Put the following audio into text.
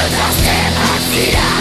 Trudno z tym odcinać